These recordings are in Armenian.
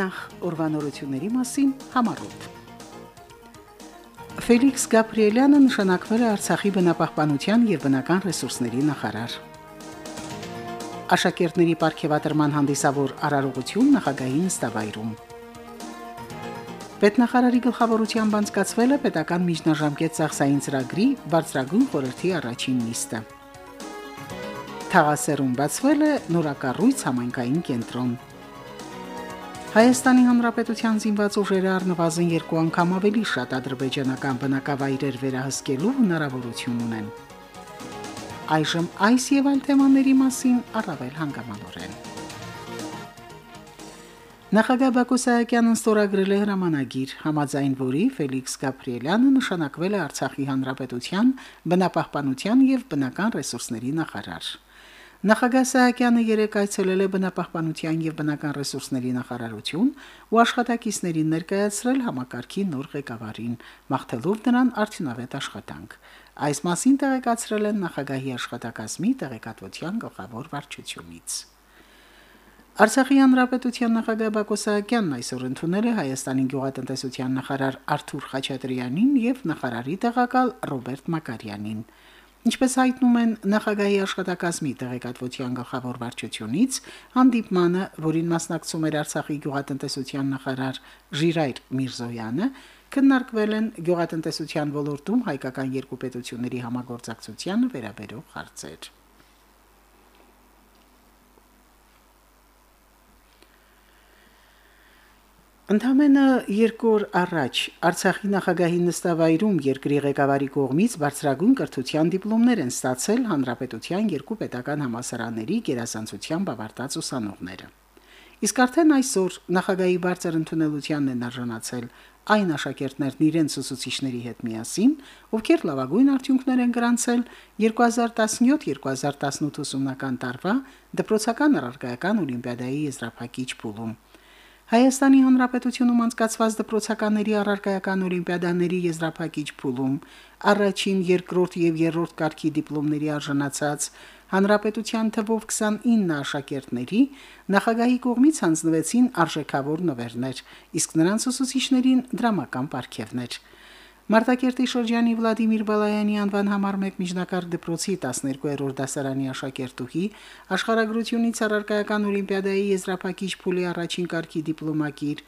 Նախ ուրվանորությունների մասին համառոտ։ Ֆելիքս Գաբրիելյանը նշանակվել է Արցախի բնապահպանության եւ բնական ռեսուրսների նախարար։ Աշակերտների ապարքեվատրման հանդիսավոր արարողություն նախագահի նստավայրում։ Պետնախարարի գլխավորությամբ անցկացվել է պետական միջնաժամկետ ծախսային ծրագրի բարձրագույն խորհրդի առաջին նիստը։ Թաղասերում բացվել է նորակառույց համայնքային կենտրոն։ Հայաստանի Հանրապետության զինված ուժերը առնվազն երկու անգամ ավելի շատ ադրբեջանական բնակավայրեր վերահսկելու հնարավորություն ունեն։ Այժմ այս եւ այլ թեմաների մասին առավել հանգամանորեն։ Նախագահ Բակո Սահակյանն ստորագրել է հրամանագիր, համաձայն որի Ֆելիքս Գաբրիելյանը նշանակվել է Արցախի Հանրապետության բնապահպանության եւ բնական ռեսուրսների նախարար։ Նախագահ Սահակյանը երեկ այցելել է բնապահպանության եւ բնական ռեսուրսների նախարարություն ու աշխատակիցներին ներկայացրել համակարգի նոր ղեկավարին, մաղթելով նրան արդյունավետ աշխատանք։ Այս մասին տեղեկացրել են նախագահի աշխատակազմի տեղեկատվության գլխավոր վարչությունից։ Արցախի հանրապետության նախագահ Բակո Սահակյանն այսօր ընդունել է Հայաստանի գյուղատնտեսության նախարար Արթուր Խաչատրյանին եւ նախարարի տեղակալ Ռոբերտ Մակարյանին։ Ինչպես հայտնում են նախագահի աշխատակազմի տեղեկատվության գլխավոր վարչությունից, հանդիպմանը, որին մասնակցում էր Արցախի գյուղատնտեսության նախարար Ժիրայր Միրզոյանը, քննարկվել են գյուղատնտեսության ոլորտում հայկական երկու պետությունների համագործակցությանը վերաբերող հարցեր։ Ընդամենը երկու օր առաջ Արցախի նախագահի նստավայրում երկրի ղեկավարի կողմից բարձրագույն կրթության դիպլոմներ են ստացել հանրապետության երկու պետական համալսարանների գերազանցությամբ ավարտած ուսանողները։ Իսկ արդեն այսօր նախագահի բարձր ընդունելությանն են արժանացել այն աշակերտներն իրենց ուսուցիչների հետ միասին, ովքեր լավագույն արդյունքներ են գրանցել 2017-2018 ուսումնական տարվա դպրոցական առարկայական օլիմպիադայի եզրափակիչ փուլում։ Հայաստանի Հանրապետությունում անցկացված դպրոցականների առարկայական օլիմպիադաների եզրափակիչ փուլում առաջին, երկրորդ եւ երրորդ կարգի դիպլոմների արժանացած հանրապետության թվով 29 աշակերտների նախագահի կողմից հանձնվեցին արժեքավոր նվերներ, իսկ նրանց ուսուցիչներին դրամական պարգևներ։ Մարտակերտի շրջանի Վլադիմիր Բալայանի անվան համար 1 միջնակարգ դպրոցի 12-րդ դասարանի աշակերտուհի աշխարհագրությունից առարկայական օլիմպիադայի եզրափակիչ փուլի առաջին կարգի դիպլոմակիր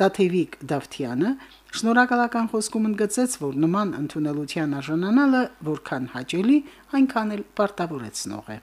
Տաթևիկ Դավթյանը շնորհակալական խոսքում ընդգծեց, որ նման ընդունելության արժանանալը որքան հաճելի, այնքան էլ պարտավորեցնող է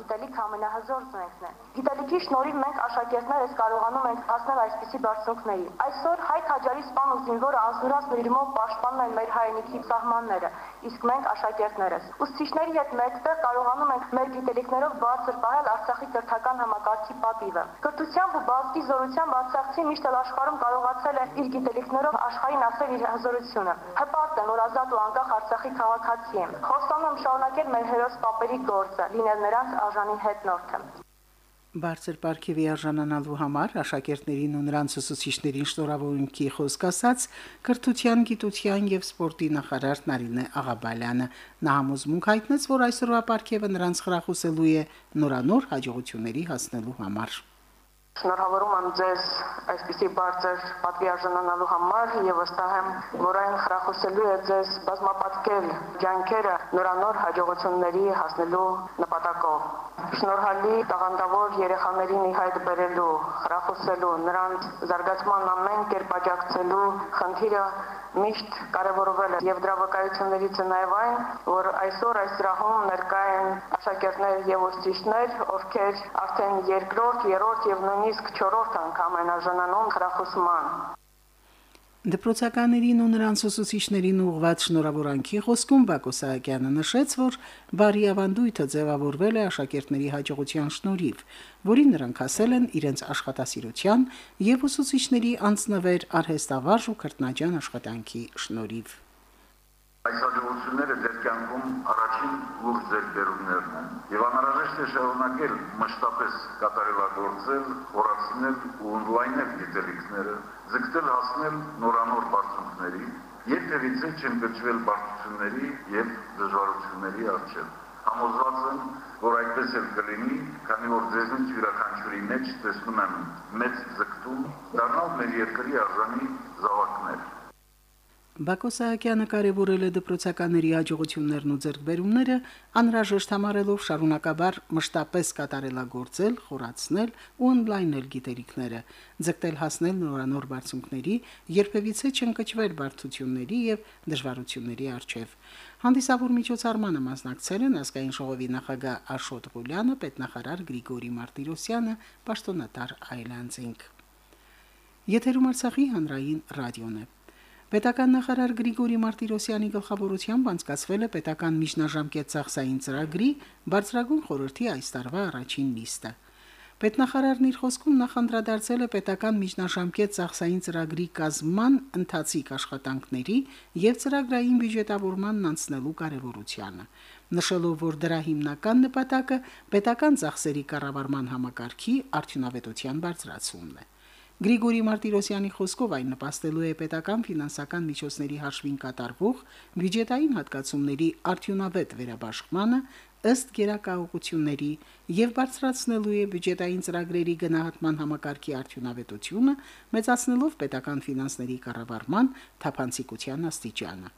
գիտելիք ամենահզոր զենքն է։ Գիտելիքի շնորհիվ մենք աշակերտներս կարողանում ենք հասնել այսպիսի բարձունքների։ Այսօր հայ քաջարի սպան ու զինվորը անզորացն իր մոտ պաշտպանում են մեր հայրենիքի սահմանները, իսկ մենք աշակերտներս։ Ուսուցիչների հետ մեկտեղ կարողանում ենք մեր գիտելիքներով բարձր պահել Արցախի կրթական համակարգի պատիվը։ Կրթությամբ ու բազկի զորությամբ Արցախցին միշտ աշխարհում կարողացել է իր գիտելիքներով աշխարհին ասել իր հզորությունը։ Հպարտ եմ, որ ազատ ու անկախ Արցախի քաղաքացի եմ։ Խոստանում շարունակել մեր հերոս պապերի գործը, լինել նրանց արժանի հետնորդը։ Բարձր պարգևի արժանանալու համար աշակերտներին ու նրանց ուսուցիչներին շնորհավորունքի խոսք ասաց կրթության, գիտության եւ սպորտի նախարար Նարինե Աղաբալյանը։ Նա համոզմունք հայտնեց, որ այսօրվա պարգևը նրանց խրախուսելու է նորանոր հաջողությունների հասնելու համար։ Շնորհավորում եմ ձեզ այսպիսի բարձր պատվի արժանանալու համար եւ վստահ եմ, որ այն խրախուսելու է ձեզ բազմապատկել ջանքերը նորանոր հաջողությունների հասնելու նպատակով։ Շնորհալի տաղանդավոր երեխաներին ի հայտ բերելու, խրախուսելու, նրանց զարգացման ամեն կերպ աջակցելու խնդիրը միշտ կարևորվել է եւ դրա վկայություններից է նաեւ այն, որ այսօր այս սրահում ներկա են աշակերտներ եւ ուսուցիչներ, ովքեր արդեն երկրորդ, երրորդ եւ նույնիսկ չորրորդ անգամ են արժանանում խրախուսման։ Դպրոցականներին ու նրանց ուսուցիչներին ուղղված շնորհավորանքի խոսքում Բակո Սահակյանը նշեց, որ բարի ավանդույթը ձևավորվել է աշակերտների հաջողության շնորհիվ, որին նրանք հասել են իրենց աշխատասիրության եւ ուսուցիչների անձնվեր արհեստավարժ ու քրտնաջան աշխատանքի շնորհիվ։ Այս հաջողությունները ձեր կյանքում առաջին լուրջ ձեռքբերումներն են եւ անհրաժեշտ է շարունակել մշտապես կատարելագործել, խորացնել ու օնլայնել գիտելիքները, ձգտել հասնել նորանոր բարձունքների, երբևիցե չեն գճվել բարդությունների եւ դժվարությունների առջեւ։ Համոզված եմ, որ այդպես էլ կլինի, քանի որ ձեզնից յուրաքանչյուրի մեջ տեսնում եմ մեծ ձգտում դառնալ մեր երկրի արժանի զավակներ։ Բակո Սահակյանը կարևորել է դպրոցականների հաջողություններն ու ձեռքբերումները, անհրաժեշտ համարելով շարունակաբար մշտապես կատարելագործել, խորացնել ու օնլայնել գիտելիքները, ձգտել հասնել նորանոր բարձունքների, երբևիցե չընկճվել բարդությունների եւ դժվարությունների առջև։ Հանդիսավոր միջոցառմանը մասնակցել են ազգային ժողովի նախագահ Աշոտ Ղուլյանը, պետնախարար Գրիգորի Մարտիրոսյանը, պաշտոնատար Այլանդզինգ։ Եթերում Արցախի հանրային ռադիոն է։ Պետական նախարար Գրիգորի Մարտիրոսյանի գլխավորությամբ անցկացվել է պետական միջնաժամկետ ծախսային ծրագրի բարձրագույն խորհրդի այս տարվա առաջին նիստը։ Պետնախարարն իր խոսքում նախանդրադարձել է պետական միջնաժամկետ ծախսային ծրագրի կազմման ընթացիկ աշխատանքների եւ ծրագրային բյուջետավորմանն անցնելու կարեւորությանը, նշելով, որ դրա հիմնական նպատակը պետական ծախսերի կառավարման համակարգի արդյունավետության բարձրացումն է։ Գրիգորի Մարտիրոսյանի խոսքով այն նպաստելու է պետական ֆինանսական միջոցների հաշվին կատարվող բյուջետային հատկացումների արդյունավետ վերաբաշխմանը ըստ գերակայությունների եւ բարձրացնելու է բյուջետային ծրագրերի գնահատման համակարգի արդյունավետությունը, մեծացնելով պետական ֆինանսների կառավարման թափանցիկության աստիճանը։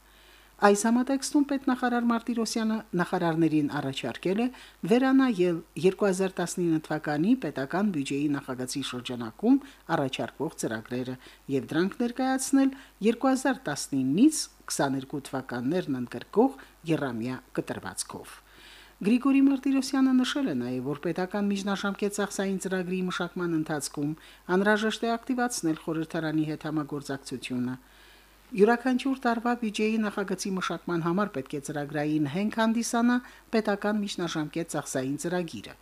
Այս համատեքստում պետնախարար Մարտիրոսյանը նախարարներին առաջարկել է վերանայել 2019 թվականի պետական բյուջեի նախագծի շրջանակում առաջարկվող ծրագրերը եւ դրանք ներկայացնել 2019-ից 22 թվականներն ընդգրկող երամյա կտրվածքով։ Գրիգորի Մարտիրոսյանը նշել է նաև, որ պետական միջնաժամկետ ծախսային ծրագրի մշակման ընթացքում անհրաժեշտ է ակտիվացնել խորհրդարանի հետ համագործակցությունը Յուրաքանչյուր տարվա բյուջեի նախագծի մշակման համար պետք է ծրագրային հենք հանդիսանա պետական միջնաժամկետ ծախսային ծրագիրը։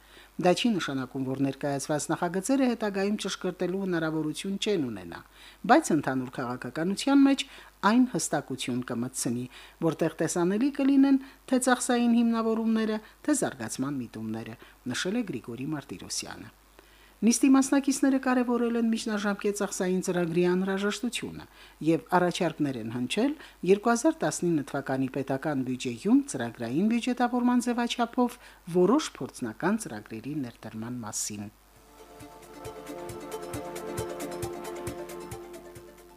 Դա չի նշանակում, որ ներկայացված նախագծերը հետագայում ճշգրտելու հնարավորություն չեն ունենա, բայց ընդհանուր քաղաքականության մեջ այն հստակություն կմտցնի, որտեղ տեսանելի կլինեն թե ծախսային հիմնավորումները, թե զարգացման միտումները, նշել է Գրիգորի Մարտիրոսյանը։ Նիստի մասնակիցները կարևորել են միջնաժամկետ ծախսային ծրագրի անհրաժեշտությունը եւ առաջարկներ են հնչել 2019 թվականի պետական բյուջեյում ծրագրային բյուջետավորման ձևաչափով որոշ փորձնական ծրագրերի ներդրման մասին։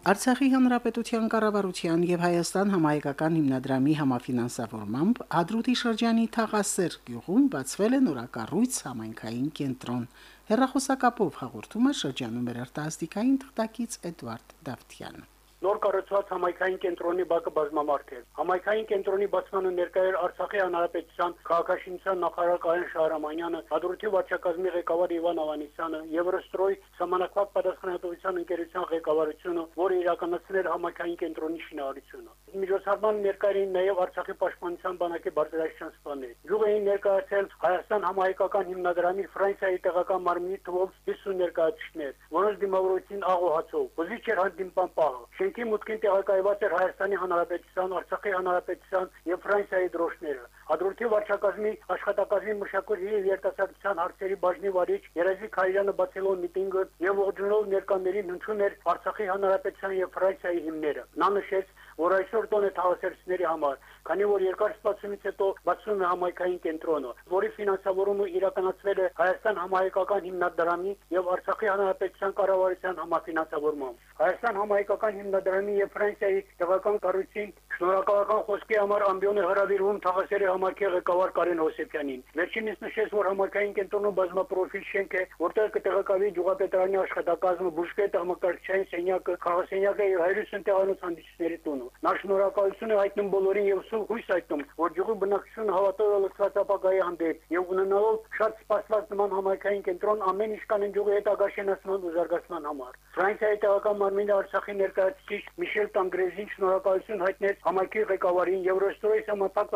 Արցախի հանրապետության կառավարության եւ Հայաստան համահայկական հիմնադրամի համաֆինանսավորմամբ Ադրուտի շրջանի Թաղասեր գյուղում բացվել է նորակառույց համայնքային կենտրոն։ Հերրախոսակապով հաղորդում է շրջանում մեր արտասթիկային թղթակից Էդվարդ Դավթյանը նոր կառուցված համայնքային կենտրոնի բակը բազմամարդ է։ Համայնքային կենտրոնի բացմանը ներկայ էր Արցախի հանրապետության քաղաքաշինության նախարար Կարեն Շահրամանյանը, Ադրուտի վարչակազմի ղեկավար Իվան Ավանեսյանը, Եվրոստրոյ համանախված պատասխանատվության ընկերության ղեկավարությունը, որը իրականացնել համայնքային կենտրոնի շինարարությունը։ Միջոցառման ներկային նաև Արցախի պաշտպանության բանակի բարձրաստիճան սպաներ։ Գյուղ էին ներկայացել Հայաստան համահայկական հիմնադրամի Ֆրանսիայի տեղական մարմնի թվով 50 ներկայացուցիչներ, որոնց դիմավորեցին աղոհացով։ Ոզիչ էր հանդիպան պահը։ Շենքի մուտքին տեղակայված էր Հայաստանի Հանրապետության, Արցախի Հանրապետության եւ Ֆրանսիայի դրոշները։ Ադրուտի վարչակազմի աշխատակազմի մշակույթի եւ երիտասարդության հարցերի բաժնի վարիչ Երազիկ Հայրյանը բացելով միտինգը եւ ողջունելով ներկաներին հնչում էր Արցախի Հանրապետության եւ Ֆրանսիայի հիմները։ Նա նշեց, որ այսօր տոն է թաղասերցիների համար, քանի որ երկար սպասումից հետո բացվում է համայնքային կենտրոնը, որի ֆինանսավորումը իրականացվել է Հայաստան համահայկական հիմնադրամի եւ Արցախի հանրապետության կառավարության համաֆինանսավորմամբ։ Հայաստան համահայկական հիմնադրամի եւ Ֆրանսիայի տեղական կառույցին շնորհակալական խոսքի համար ամբիոն է հրավիրվում Թաղասերի համակի ղեկավար Կարեն Հոսեփյանին։ Վերջինս նշեց, որ համայնքային կենտրոնը բազմապրոֆիլ շենք է, որտեղ կտեղակավի Ջուղապետրանի աշխատակազմը, բուժկետ համակարգչային սենյակը, խաղասենյակը եւ 150 տեղանոց հանդիսների տունը։ Նա շնորհակալություն է հայտնում բոլորին եւ սուր հույս հայտնում, որ յուղի բնակչությունը հավատով է լծված ապագայի հանդեպ եւ ունենալով շատ սպասված նման համայնքային կենտրոն ամեն ինչ կանեն յուղի հետագա շենացման ու զարգացման համար։ Ֆրանսիայի տեղական մարմինի Արցախի ներկայացուցիչ Միշել Տանգրեզին շնորհակալություն հայտնեց համայնքի ղեկավարին Եվրոստորի համապարտ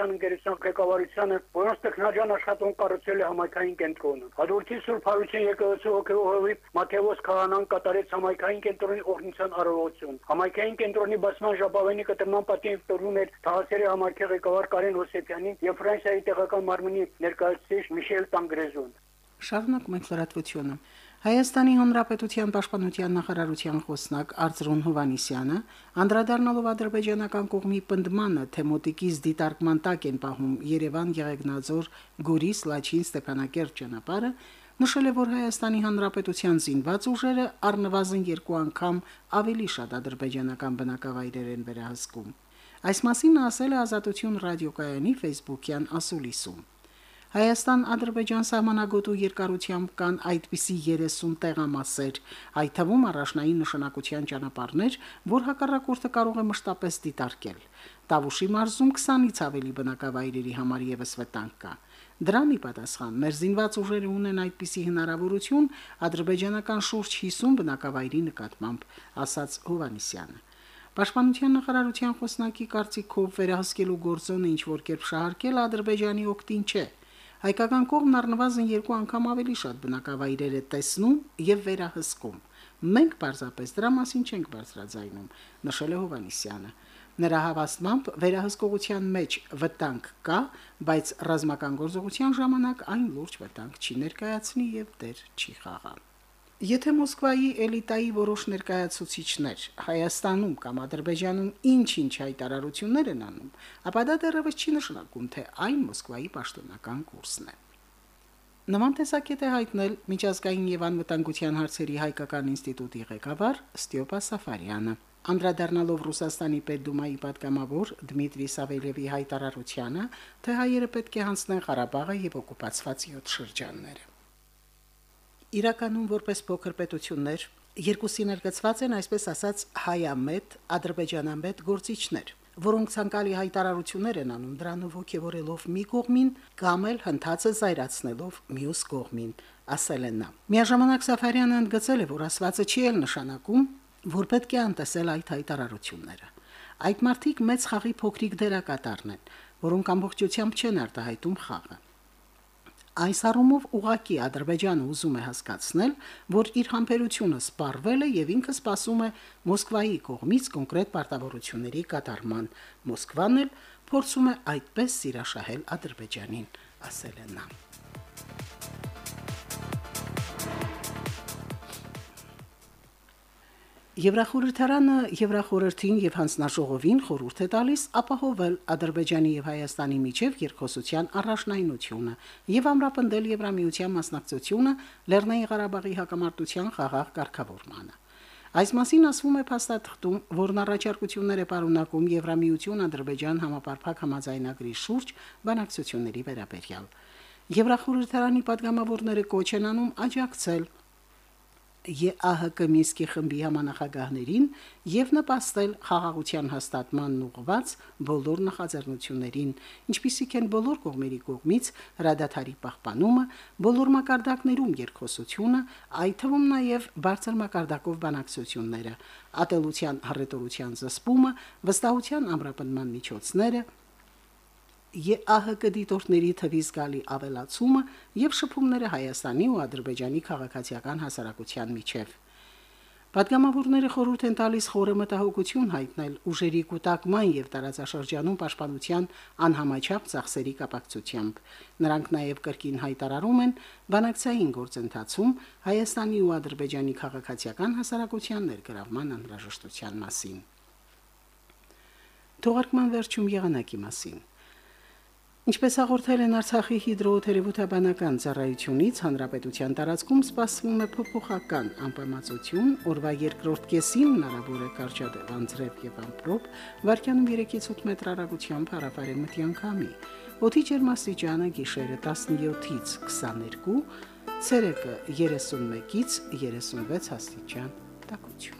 պատասխանատվության ընկերության ղեկավարությանը, որոնց տեխնաջան աշխատում կառուցել է համայնքային կենտրոնը։ Հադրութի Սուրբ Հարություն եկեղեցու հոգեվորի Մաթեոս Քահանան կատարեց համայնքային կենտրոնի օրհնության արարողություն։ Համայնքային կենտրոնի բացման ժապավենի կտրման պատին տորում էր Թաղասերի համայնքի ղեկավար Կարեն Հոսեփյանին եւ Ֆրանսիայի տեղական մարմնի ներկայացուցիչ Միշել Տանգրեզուն։ Շարունակում ենք լրատվությունը։ Հայաստանի Հանրապետության Պաշտպանության նախարարության խոսնակ Արծրուն Հովանիսյանը անդրադառնալով ադրբեջանական կողմի պնդմանը, թե մոտիկից դիտարկման տակ են պահում Երևան Եղեգնաձոր Գորիս Լաչին Ստեփանակերտ ճանապարհը, նշել է, որ Հայաստանի Հանրապետության զինված ուժերը առնվազն երկու անգամ ավելի շատ ադրբեջանական բնակավայրեր են վերահսկում։ Այս մասին ասել է Ազատություն ռադիոկայանի Facebook-յան ասուլիսում։ Հայաստան-Ադրբեջան սահմանագոտու երկարությամբ կան այդպիսի 30 տեղամասեր, այդ թվում առաջնային նշանակության ճանապարհներ, որ հակառակորդը կարող է մշտապես դիտարկել։ Տավուշի մարզում 20-ից ավելի բնակավայրերի համար եւս վտանգ կա։ Դրանի պատասխան. Մեր զինված ուժերը ունեն այդպիսի հնարավորություն ադրբեջանական շուրջ 50 բնակավայրի նկատմամբ, ասաց Հովանիսյանը։ Պաշտպանության նախարարության խոսնակի կարծիքով վերահսկելու գործոնը ինչ որ կերպ շահարկել Ադրբեջանի օկտին չէ, Հայկական կողմն առնվազն երկու անգամ ավելի շատ բնակավայրեր է տեսնում եւ վերահսկում։ Մենք պարզապես դրա մասին չենք բարձրաձայնում, նշել է Հովանիսյանը։ Նրա հավաստմամբ վերահսկողության մեջ վտանգ կա, բայց ռազմական գործողության ժամանակ այն լուրջ վտանգ չի ներկայացնի եւ դեր չի խաղա։ Եթե Մոսկվայի էլիտայի որոշ ներկայացուցիչներ Հայաստանում կամ Ադրբեջանում ինչ-ինչ հայտարարություններ են անում, ապա դա դեռևս չի նշանակում, թե այն Մոսկվայի պաշտոնական կուրսն է։ Նման տեսակետ է հայտնել Միջազգային եւ անվտանգության հարցերի հայկական ինստիտուտի ղեկավար Ստյոպա Սաֆարյանը։ Անդրադառնալով Ռուսաստանի Պետդումայի պատգամավոր Դմիտրի Սավելևի հայտարարությանը, թե հայերը պետք է հանձնեն Ղարաբաղը եւ օկուպացված 7 շրջանները իրականում որպես փոքր պետություններ երկուսի ներգծված են այսպես ասած հայամետ, ադրբեջանամետ գործիչներ, որոնք ցանկալի հայտարարություններ են անում դրանով ողջևորելով մի կողմին կամ էլ հնդածը զայրացնելով մյուս կողմին, ասել են նա։ Միաժամանակ Սաֆարյանը ընդգծել է, որ ասվածը չի էլ նշանակում, որ պետք է անտեսել այդ հայտարարությունները։ Այդ մարդիկ մեծ խաղի փոքրիկ դերակատարն են, որոնք ամբողջությամբ չեն արտահայտում խաղը։ Այս առումով ուղակի Ադրբեջանը ուզում է հասկացնել, որ իր համբերությունը սպառվել է եւ ինքը սպասում է Մոսկվայի կողմից կոնկրետ պարտավորությունների կատարման։ Մոսկվան էլ փորձում է այդպես սիրաշահել Ադրբեջանին, ասել է նա. Եվրախորհրդարանը Եվրախորհրդին եւ հանձնաժողովին խորհուրդ է տալիս ապահովել Ադրբեջանի եւ Հայաստանի միջև երկխոսության առաջնայնությունը եւ ամրապնդել Եվրամիության մասնակցությունը Լեռնային Ղարաբաղի հակամարտության խաղաղ կարգավորմանը։ Այս մասին ասվում է փաստաթղթում, որն առաջարկություններ է պարունակում Եվրամիություն Ադրբեջան համապարփակ համաձայնագրի շուրջ բանակցությունների վերաբերյալ։ Եվրախորհրդարանի падգամավորները կոչ են անում աջակցել ԵԱՀԿ Մինսկի խմբի համանախագահներին եւ նպաստել խաղաղության հաստատմանն ուղղված բոլոր նախաձեռնություններին, ինչպիսիք են բոլոր կողմերի կողմից հրադադարի պահպանումը, բոլոր մակարդակներում երկխոսությունը, այդ թվում նաեւ բարձր մակարդակով բանակցությունները, ատելության հռետորության զսպումը, վստահության ամրապնման միջոցները, ԵԱՀԿ դիտորդների թվի զգալի ավելացումը եւ շփումները Հայաստանի ու Ադրբեջանի քաղաքացիական հասարակության միջև։ Պատգամավորները խորհուրդ են տալիս խորը մտահոգություն հայտնել ուժերի կൂട്ടակման եւ տարածաշրջանում պաշտպանության անհամաչափ ծախսերի կապակցությամբ։ Նրանք նաեւ կրկին հայտարարում են բանակցային գործընթացում Հայաստանի ու Ադրբեջանի քաղաքացիական հասարակության ներգրավման անհրաժեշտության մասին։ Թողարկման վերջում եղանակի մասին։ Ինչպես հաղորդել են Արցախի հիդրոթերապևտաբանական ծառայությունից, հանրապետության տարածքում սպասվում է փոփոխական անպամացություն, օրվա երկրորդ կեսին հնարավոր է կարճատև անձրև եւ ամպրոպ, վարկյանում 3-ից 8 մետր հեռագությամբ հարավարեմտյան քամի։ Օդի ջերմաստիճանը գիշերը 17-ից 22, ցերեկը 31-ից 36 աստիճան տաքություն։